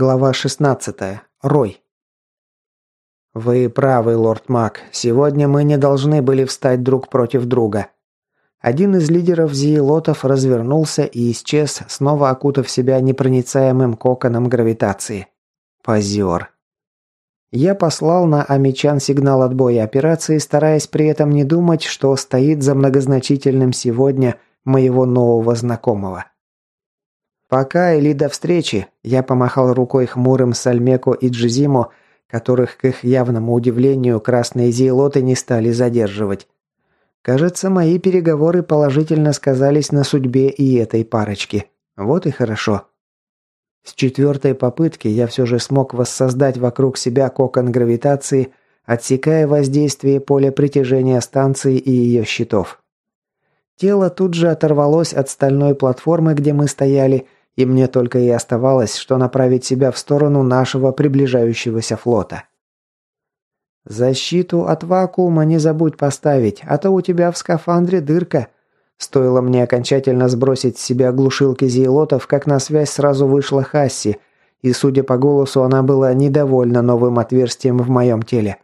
Глава 16. Рой. Вы правы, лорд Мак. Сегодня мы не должны были встать друг против друга. Один из лидеров зиелотов развернулся и исчез, снова окутав себя непроницаемым коконом гравитации. Позер. Я послал на Амичан сигнал отбоя операции, стараясь при этом не думать, что стоит за многозначительным сегодня моего нового знакомого. «Пока или до встречи», – я помахал рукой хмурым Сальмеко и Джизимо, которых, к их явному удивлению, красные зиелоты не стали задерживать. Кажется, мои переговоры положительно сказались на судьбе и этой парочки. Вот и хорошо. С четвертой попытки я все же смог воссоздать вокруг себя кокон гравитации, отсекая воздействие поля притяжения станции и ее щитов. Тело тут же оторвалось от стальной платформы, где мы стояли, и мне только и оставалось, что направить себя в сторону нашего приближающегося флота. «Защиту от вакуума не забудь поставить, а то у тебя в скафандре дырка». Стоило мне окончательно сбросить с себя глушилки зиелотов, как на связь сразу вышла Хасси, и, судя по голосу, она была недовольна новым отверстием в моем теле.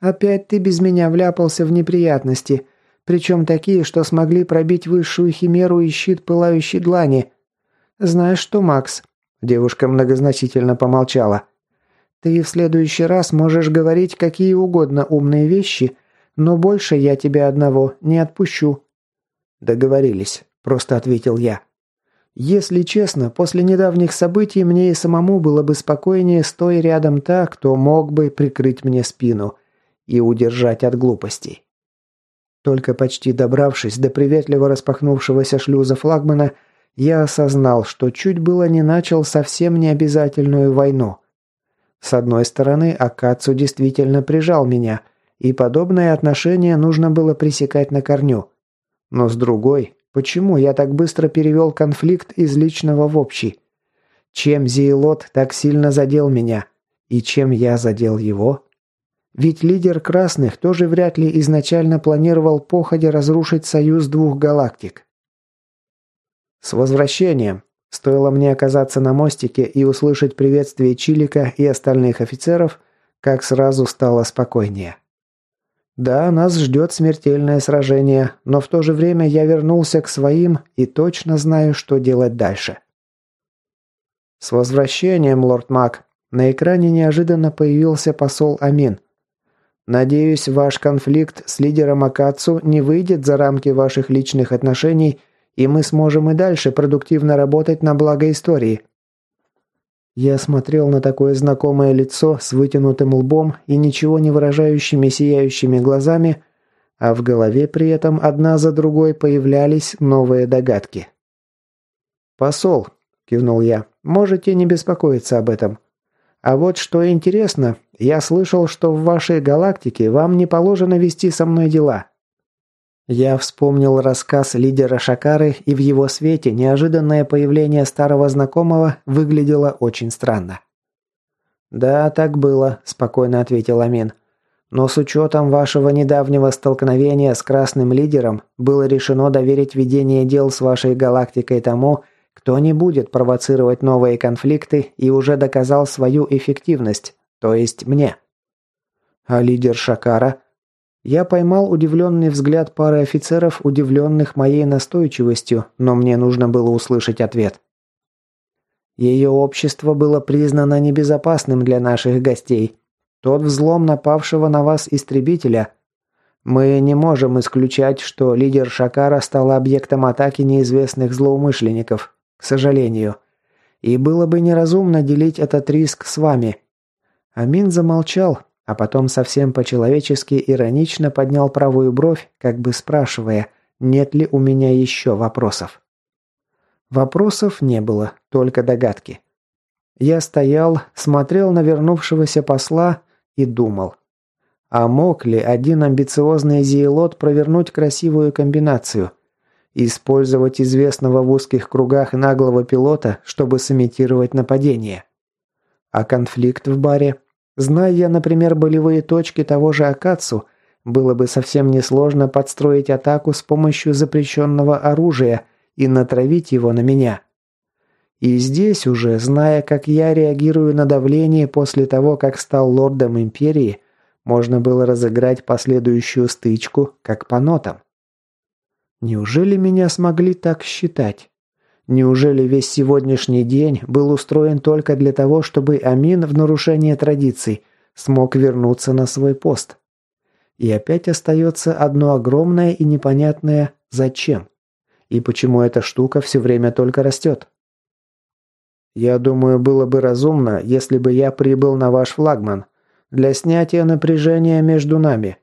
«Опять ты без меня вляпался в неприятности, причем такие, что смогли пробить высшую химеру и щит пылающей длани. «Знаешь что, Макс?» Девушка многозначительно помолчала. «Ты в следующий раз можешь говорить какие угодно умные вещи, но больше я тебя одного не отпущу». «Договорились», – просто ответил я. «Если честно, после недавних событий мне и самому было бы спокойнее, стоя рядом та, кто мог бы прикрыть мне спину и удержать от глупостей». Только почти добравшись до приветливо распахнувшегося шлюза флагмана – я осознал, что чуть было не начал совсем необязательную войну. С одной стороны, Акацу действительно прижал меня, и подобное отношение нужно было пресекать на корню. Но с другой, почему я так быстро перевел конфликт из личного в общий? Чем Зиелот так сильно задел меня? И чем я задел его? Ведь лидер красных тоже вряд ли изначально планировал походе разрушить союз двух галактик. «С возвращением!» Стоило мне оказаться на мостике и услышать приветствие Чилика и остальных офицеров, как сразу стало спокойнее. Да, нас ждет смертельное сражение, но в то же время я вернулся к своим и точно знаю, что делать дальше. «С возвращением, лорд Мак!» На экране неожиданно появился посол Амин. «Надеюсь, ваш конфликт с лидером Акацу не выйдет за рамки ваших личных отношений и мы сможем и дальше продуктивно работать на благо истории». Я смотрел на такое знакомое лицо с вытянутым лбом и ничего не выражающими сияющими глазами, а в голове при этом одна за другой появлялись новые догадки. «Посол», – кивнул я, – «можете не беспокоиться об этом. А вот что интересно, я слышал, что в вашей галактике вам не положено вести со мной дела. Я вспомнил рассказ лидера Шакары, и в его свете неожиданное появление старого знакомого выглядело очень странно. «Да, так было», – спокойно ответил Амин. «Но с учетом вашего недавнего столкновения с красным лидером было решено доверить ведение дел с вашей галактикой тому, кто не будет провоцировать новые конфликты и уже доказал свою эффективность, то есть мне». «А лидер Шакара?» Я поймал удивленный взгляд пары офицеров, удивленных моей настойчивостью, но мне нужно было услышать ответ. Ее общество было признано небезопасным для наших гостей. Тот взлом напавшего на вас истребителя. Мы не можем исключать, что лидер Шакара стал объектом атаки неизвестных злоумышленников, к сожалению. И было бы неразумно делить этот риск с вами. Амин замолчал, а потом совсем по-человечески иронично поднял правую бровь, как бы спрашивая, нет ли у меня еще вопросов. Вопросов не было, только догадки. Я стоял, смотрел на вернувшегося посла и думал. А мог ли один амбициозный зиелот провернуть красивую комбинацию? Использовать известного в узких кругах наглого пилота, чтобы сымитировать нападение? А конфликт в баре Зная я, например, болевые точки того же Акацу, было бы совсем несложно подстроить атаку с помощью запрещенного оружия и натравить его на меня. И здесь уже, зная, как я реагирую на давление после того, как стал лордом Империи, можно было разыграть последующую стычку, как по нотам. Неужели меня смогли так считать? Неужели весь сегодняшний день был устроен только для того, чтобы Амин в нарушение традиций смог вернуться на свой пост? И опять остается одно огромное и непонятное «зачем?» И почему эта штука все время только растет? Я думаю, было бы разумно, если бы я прибыл на ваш флагман. Для снятия напряжения между нами.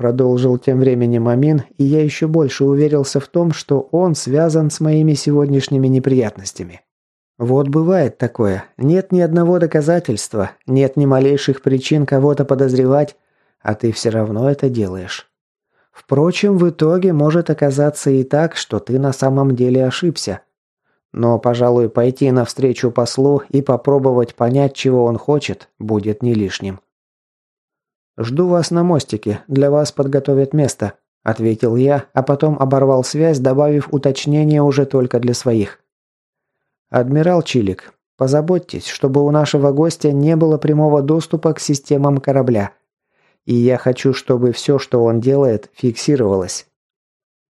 Продолжил тем временем Амин, и я еще больше уверился в том, что он связан с моими сегодняшними неприятностями. Вот бывает такое. Нет ни одного доказательства, нет ни малейших причин кого-то подозревать, а ты все равно это делаешь. Впрочем, в итоге может оказаться и так, что ты на самом деле ошибся. Но, пожалуй, пойти навстречу послу и попробовать понять, чего он хочет, будет не лишним. «Жду вас на мостике, для вас подготовят место», – ответил я, а потом оборвал связь, добавив уточнение уже только для своих. «Адмирал Чилик, позаботьтесь, чтобы у нашего гостя не было прямого доступа к системам корабля. И я хочу, чтобы все, что он делает, фиксировалось».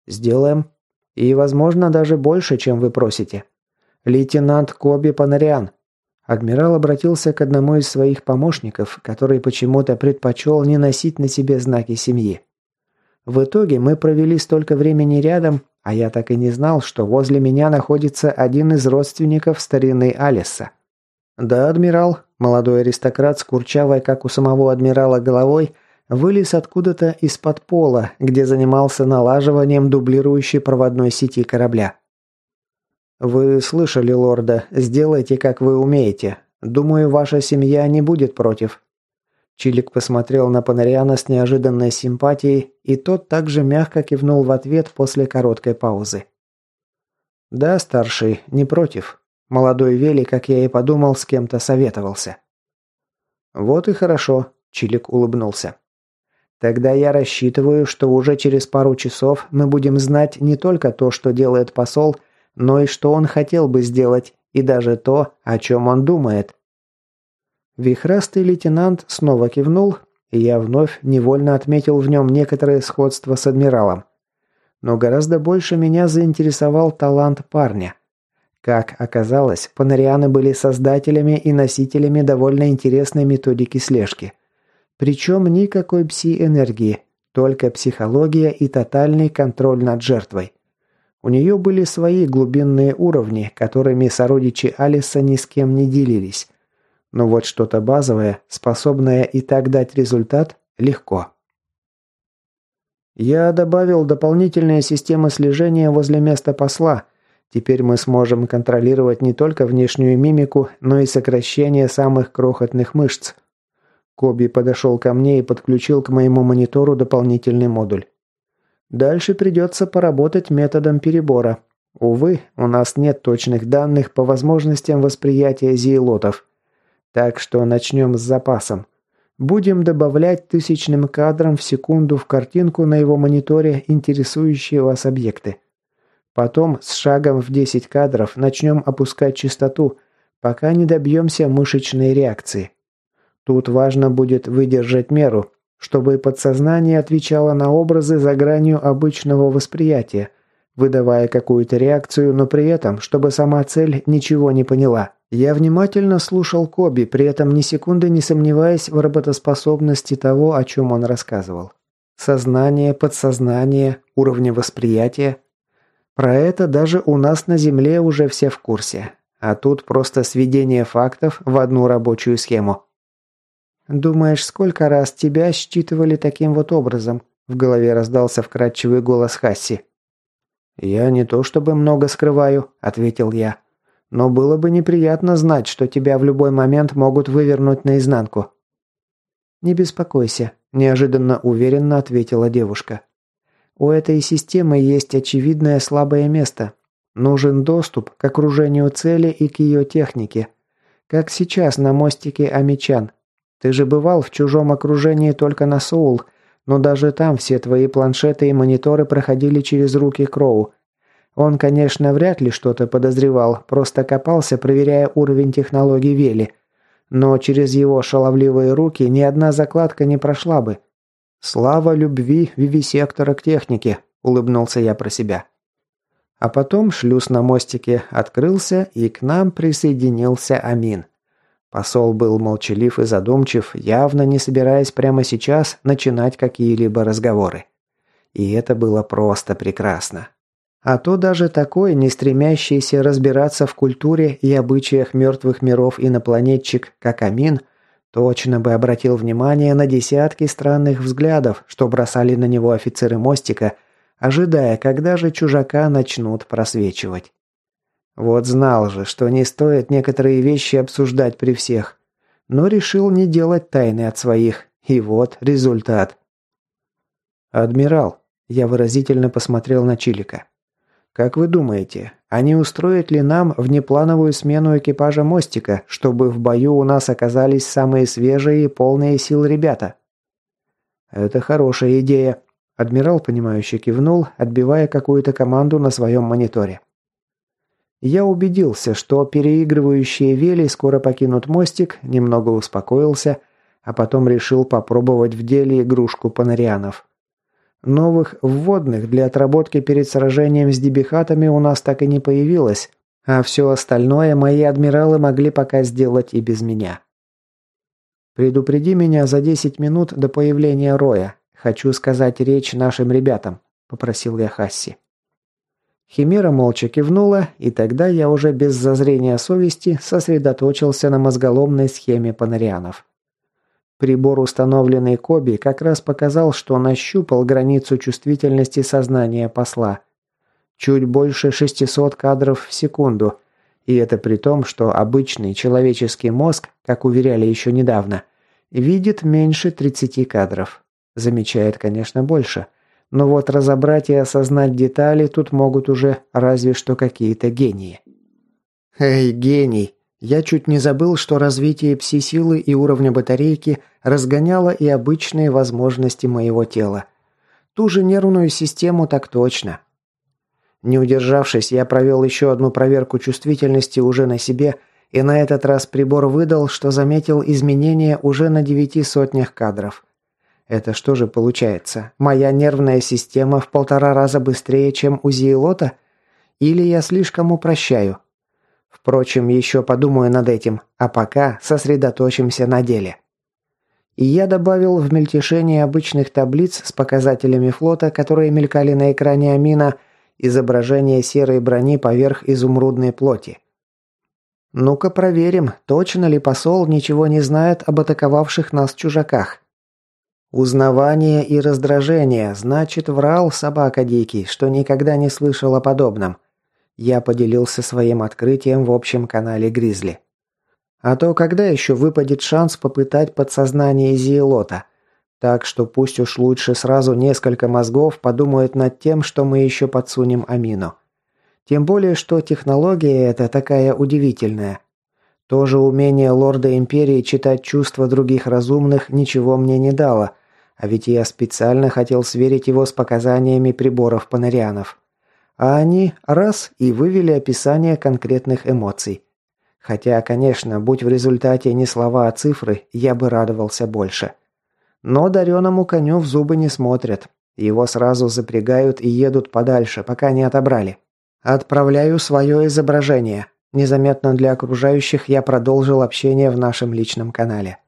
«Сделаем», и, возможно, даже больше, чем вы просите. Лейтенант Коби Панариан. Адмирал обратился к одному из своих помощников, который почему-то предпочел не носить на себе знаки семьи. В итоге мы провели столько времени рядом, а я так и не знал, что возле меня находится один из родственников старины Алиса. Да, адмирал, молодой аристократ с курчавой, как у самого адмирала, головой, вылез откуда-то из-под пола, где занимался налаживанием дублирующей проводной сети корабля. «Вы слышали, лорда, сделайте, как вы умеете. Думаю, ваша семья не будет против». Чилик посмотрел на Панариана с неожиданной симпатией, и тот также мягко кивнул в ответ после короткой паузы. «Да, старший, не против. Молодой Вели, как я и подумал, с кем-то советовался». «Вот и хорошо», – Чилик улыбнулся. Тогда я рассчитываю, что уже через пару часов мы будем знать не только то, что делает посол, но и что он хотел бы сделать, и даже то, о чем он думает. Вихрастый лейтенант снова кивнул, и я вновь невольно отметил в нем некоторое сходство с адмиралом. Но гораздо больше меня заинтересовал талант парня. Как оказалось, панарианы были создателями и носителями довольно интересной методики слежки – причем никакой пси-энергии, только психология и тотальный контроль над жертвой. У нее были свои глубинные уровни, которыми сородичи Алиса ни с кем не делились. Но вот что-то базовое, способное и так дать результат, легко. Я добавил дополнительные системы слежения возле места посла. Теперь мы сможем контролировать не только внешнюю мимику, но и сокращение самых крохотных мышц. Коби подошел ко мне и подключил к моему монитору дополнительный модуль. Дальше придется поработать методом перебора. Увы, у нас нет точных данных по возможностям восприятия зиелотов. Так что начнем с запасом. Будем добавлять тысячным кадром в секунду в картинку на его мониторе интересующие вас объекты. Потом с шагом в 10 кадров начнем опускать частоту, пока не добьемся мышечной реакции. Тут важно будет выдержать меру, чтобы подсознание отвечало на образы за гранью обычного восприятия, выдавая какую-то реакцию, но при этом, чтобы сама цель ничего не поняла. Я внимательно слушал Коби, при этом ни секунды не сомневаясь в работоспособности того, о чем он рассказывал. Сознание, подсознание, уровни восприятия. Про это даже у нас на Земле уже все в курсе. А тут просто сведение фактов в одну рабочую схему. «Думаешь, сколько раз тебя считывали таким вот образом?» В голове раздался вкрадчивый голос Хасси. «Я не то чтобы много скрываю», — ответил я. «Но было бы неприятно знать, что тебя в любой момент могут вывернуть наизнанку». «Не беспокойся», – неожиданно уверенно ответила девушка. «У этой системы есть очевидное слабое место. Нужен доступ к окружению цели и к ее технике. Как сейчас на мостике Амичан. Ты же бывал в чужом окружении только на Соул, но даже там все твои планшеты и мониторы проходили через руки Кроу. Он, конечно, вряд ли что-то подозревал, просто копался, проверяя уровень технологий Вели. Но через его шаловливые руки ни одна закладка не прошла бы. «Слава любви вивисектора к технике», – улыбнулся я про себя. А потом шлюз на мостике открылся, и к нам присоединился Амин. Посол был молчалив и задумчив, явно не собираясь прямо сейчас начинать какие-либо разговоры. И это было просто прекрасно. А то даже такой, не стремящийся разбираться в культуре и обычаях мертвых миров инопланетчик, как Амин, точно бы обратил внимание на десятки странных взглядов, что бросали на него офицеры мостика, ожидая, когда же чужака начнут просвечивать. Вот знал же, что не стоит некоторые вещи обсуждать при всех, но решил не делать тайны от своих, и вот результат. «Адмирал», – я выразительно посмотрел на Чилика, как вы думаете, они устроят ли нам внеплановую смену экипажа мостика, чтобы в бою у нас оказались самые свежие и полные сил ребята? Это хорошая идея. Адмирал, понимающе кивнул, отбивая какую-то команду на своем мониторе. Я убедился, что переигрывающие вели скоро покинут мостик, немного успокоился, а потом решил попробовать в деле игрушку панарианов. Новых вводных для отработки перед сражением с дебихатами у нас так и не появилось, а все остальное мои адмиралы могли пока сделать и без меня. «Предупреди меня за 10 минут до появления Роя. Хочу сказать речь нашим ребятам», – попросил я Хасси. Химера молча кивнула, и тогда я уже без зазрения совести сосредоточился на мозголомной схеме панарианов. Прибор, установленный Коби, как раз показал, что нащупал границу чувствительности сознания посла. Чуть больше 600 кадров в секунду. И это при том, что обычный человеческий мозг, как уверяли еще недавно, видит меньше 30 кадров. Замечает, конечно, больше. Но вот разобрать и осознать детали тут могут уже разве что какие-то гении. «Эй, гений!» Я чуть не забыл, что развитие пси-силы и уровня батарейки разгоняло и обычные возможности моего тела. Ту же нервную систему так точно. Не удержавшись, я провел еще одну проверку чувствительности уже на себе, и на этот раз прибор выдал, что заметил изменения уже на девяти сотнях кадров. Это что же получается? Моя нервная система в полтора раза быстрее, чем у Зиелота? Или я слишком упрощаю? Впрочем, еще подумаю над этим, а пока сосредоточимся на деле. И я добавил в мельтешение обычных таблиц с показателями флота, которые мелькали на экране Амина, изображение серой брони поверх изумрудной плоти. Ну-ка проверим, точно ли посол ничего не знает об атаковавших нас чужаках. Узнавание и раздражение, значит, врал собака дикий, что никогда не слышал о подобном. Я поделился своим открытием в общем канале Гризли. А то когда еще выпадет шанс попытать подсознание Зиелота? Так что пусть уж лучше сразу несколько мозгов подумают над тем, что мы еще подсунем Амину. Тем более, что технология эта такая удивительная. Тоже умение лорда Империи читать чувства других разумных ничего мне не дало, а ведь я специально хотел сверить его с показаниями приборов панарианов. А они раз и вывели описание конкретных эмоций. Хотя, конечно, будь в результате не слова, а цифры, я бы радовался больше. Но дареному коню в зубы не смотрят. Его сразу запрягают и едут подальше, пока не отобрали. Отправляю свое изображение. Незаметно для окружающих я продолжил общение в нашем личном канале.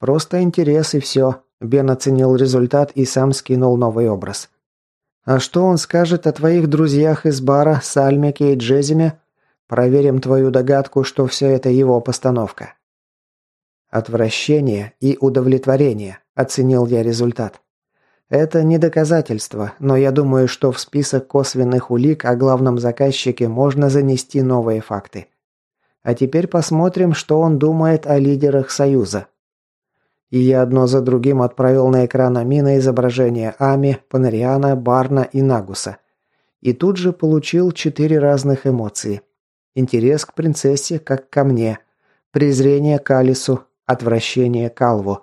Просто интерес и все. Бен оценил результат и сам скинул новый образ. А что он скажет о твоих друзьях из бара, Сальмике и Джезиме? Проверим твою догадку, что все это его постановка. Отвращение и удовлетворение, оценил я результат. Это не доказательство, но я думаю, что в список косвенных улик о главном заказчике можно занести новые факты. А теперь посмотрим, что он думает о лидерах Союза и я одно за другим отправил на экран Амина изображения Ами, Панариана, Барна и Нагуса. И тут же получил четыре разных эмоции. Интерес к принцессе, как ко мне. Презрение к Алису, отвращение к Алву.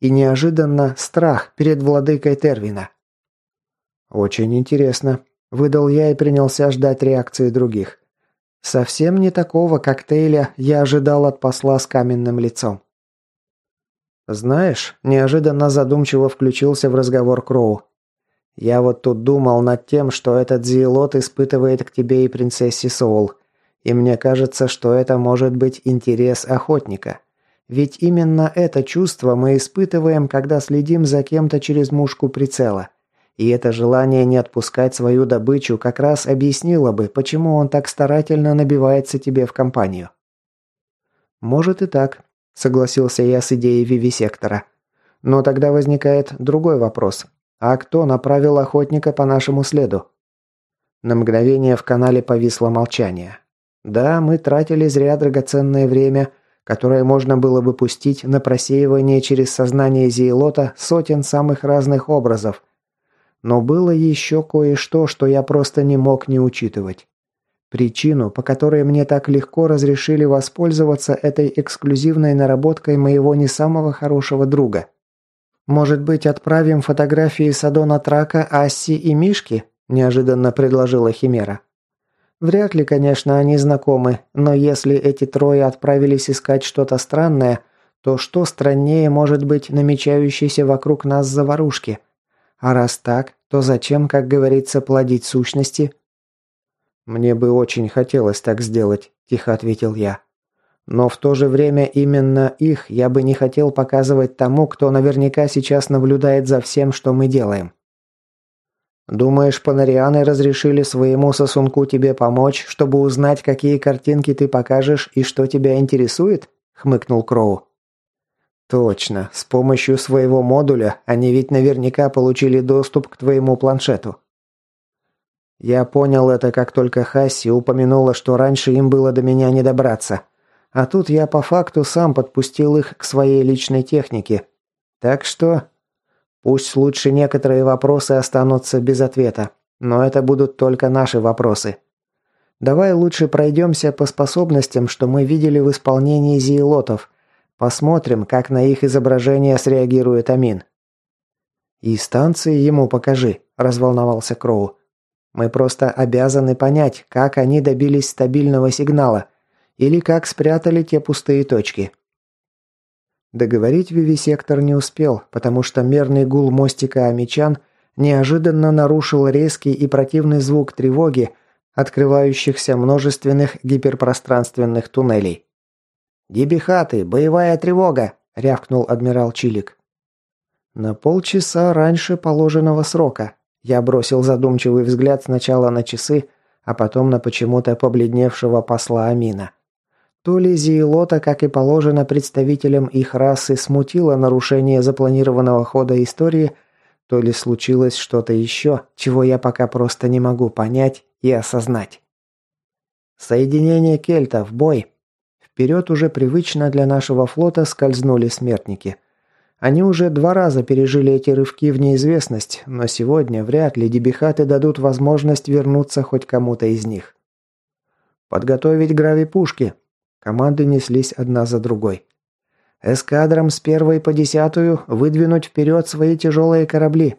И неожиданно страх перед владыкой Тервина. Очень интересно. Выдал я и принялся ждать реакции других. Совсем не такого коктейля я ожидал от посла с каменным лицом. «Знаешь», – неожиданно задумчиво включился в разговор Кроу. «Я вот тут думал над тем, что этот Зиелот испытывает к тебе и принцессе Соул. И мне кажется, что это может быть интерес охотника. Ведь именно это чувство мы испытываем, когда следим за кем-то через мушку прицела. И это желание не отпускать свою добычу как раз объяснило бы, почему он так старательно набивается тебе в компанию. Может и так, согласился я с идеей вивисектора. Но тогда возникает другой вопрос. А кто направил охотника по нашему следу? На мгновение в канале повисло молчание. Да, мы тратили зря драгоценное время, которое можно было бы пустить на просеивание через сознание Зиелота сотен самых разных образов, но было еще кое-что, что я просто не мог не учитывать. Причину, по которой мне так легко разрешили воспользоваться этой эксклюзивной наработкой моего не самого хорошего друга. «Может быть, отправим фотографии Садона Трака, Асси и Мишки?» – неожиданно предложила Химера. Вряд ли, конечно, они знакомы, но если эти трое отправились искать что-то странное, то что страннее может быть намечающейся вокруг нас заварушки – а раз так, то зачем, как говорится, плодить сущности? Мне бы очень хотелось так сделать, тихо ответил я. Но в то же время именно их я бы не хотел показывать тому, кто наверняка сейчас наблюдает за всем, что мы делаем. Думаешь, панарианы разрешили своему сосунку тебе помочь, чтобы узнать, какие картинки ты покажешь и что тебя интересует? хмыкнул Кроу. Точно, с помощью своего модуля они ведь наверняка получили доступ к твоему планшету. Я понял это, как только Хасси упомянула, что раньше им было до меня не добраться. А тут я по факту сам подпустил их к своей личной технике. Так что... Пусть лучше некоторые вопросы останутся без ответа, но это будут только наши вопросы. Давай лучше пройдемся по способностям, что мы видели в исполнении зиелотов – Посмотрим, как на их изображение среагирует Амин. «И станции ему покажи», – разволновался Кроу. «Мы просто обязаны понять, как они добились стабильного сигнала или как спрятали те пустые точки». Договорить Вивисектор не успел, потому что мерный гул мостика Амичан неожиданно нарушил резкий и противный звук тревоги, открывающихся множественных гиперпространственных туннелей. «Дебихаты, боевая тревога!» – рявкнул адмирал Чилик. «На полчаса раньше положенного срока». Я бросил задумчивый взгляд сначала на часы, а потом на почему-то побледневшего посла Амина. То ли Зиелота, как и положено представителям их расы, смутило нарушение запланированного хода истории, то ли случилось что-то еще, чего я пока просто не могу понять и осознать. «Соединение кельтов, бой!» Вперед уже привычно для нашего флота скользнули смертники. Они уже два раза пережили эти рывки в неизвестность, но сегодня вряд ли дебихаты дадут возможность вернуться хоть кому-то из них. Подготовить грави-пушки. Команды неслись одна за другой. Эскадрам с первой по десятую выдвинуть вперед свои тяжелые корабли.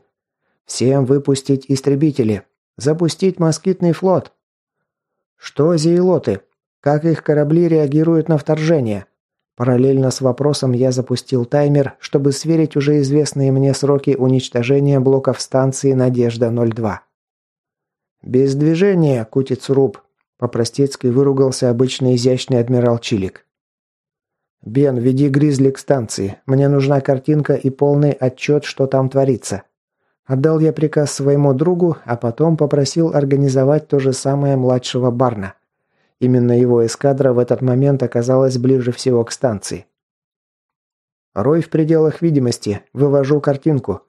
Всем выпустить истребители. Запустить москитный флот. Что зейлоты? Как их корабли реагируют на вторжение? Параллельно с вопросом я запустил таймер, чтобы сверить уже известные мне сроки уничтожения блоков станции «Надежда-02». «Без движения, Кутицруб», – по-простецки выругался обычный изящный адмирал Чилик. «Бен, веди Гризли к станции. Мне нужна картинка и полный отчет, что там творится». Отдал я приказ своему другу, а потом попросил организовать то же самое младшего Барна. Именно его эскадра в этот момент оказалась ближе всего к станции. «Рой в пределах видимости. Вывожу картинку».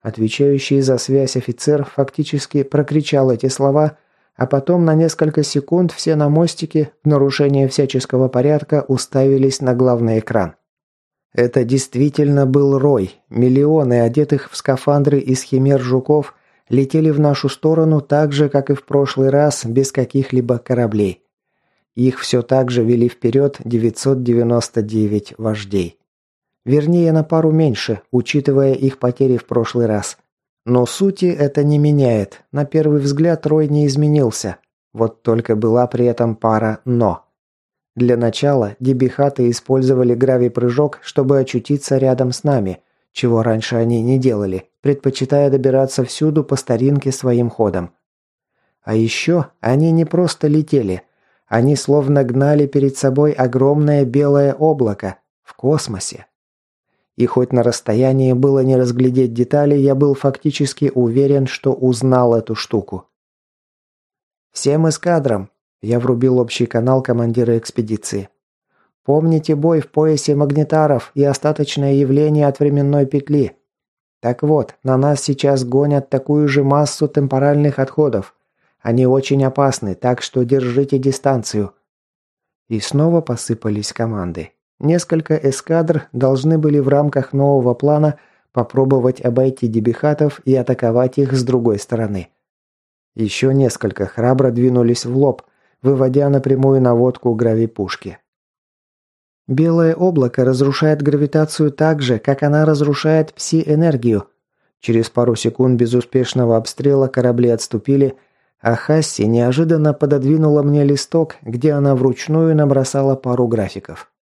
Отвечающий за связь офицер фактически прокричал эти слова, а потом на несколько секунд все на мостике, в нарушение всяческого порядка, уставились на главный экран. Это действительно был рой. Миллионы одетых в скафандры из химер жуков летели в нашу сторону так же, как и в прошлый раз, без каких-либо кораблей. Их все так же вели вперед 999 вождей. Вернее, на пару меньше, учитывая их потери в прошлый раз. Но сути это не меняет. На первый взгляд Рой не изменился. Вот только была при этом пара «но». Для начала дебихаты использовали гравий-прыжок, чтобы очутиться рядом с нами, чего раньше они не делали, предпочитая добираться всюду по старинке своим ходом. А еще они не просто летели, они словно гнали перед собой огромное белое облако в космосе. И хоть на расстоянии было не разглядеть детали, я был фактически уверен, что узнал эту штуку. «Всем эскадрам!» Я врубил общий канал командира экспедиции. «Помните бой в поясе магнитаров и остаточное явление от временной петли. Так вот, на нас сейчас гонят такую же массу темпоральных отходов. Они очень опасны, так что держите дистанцию». И снова посыпались команды. Несколько эскадр должны были в рамках нового плана попробовать обойти дебихатов и атаковать их с другой стороны. Еще несколько храбро двинулись в лоб, выводя напрямую наводку гравипушки. Белое облако разрушает гравитацию так же, как она разрушает пси-энергию. Через пару секунд безуспешного обстрела корабли отступили, а Хасси неожиданно пододвинула мне листок, где она вручную набросала пару графиков.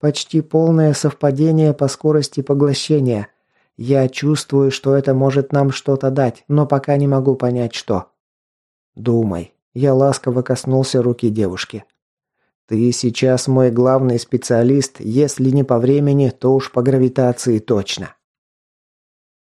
Почти полное совпадение по скорости поглощения. Я чувствую, что это может нам что-то дать, но пока не могу понять, что. Думай. Я ласково коснулся руки девушки. Ты сейчас мой главный специалист, если не по времени, то уж по гравитации точно.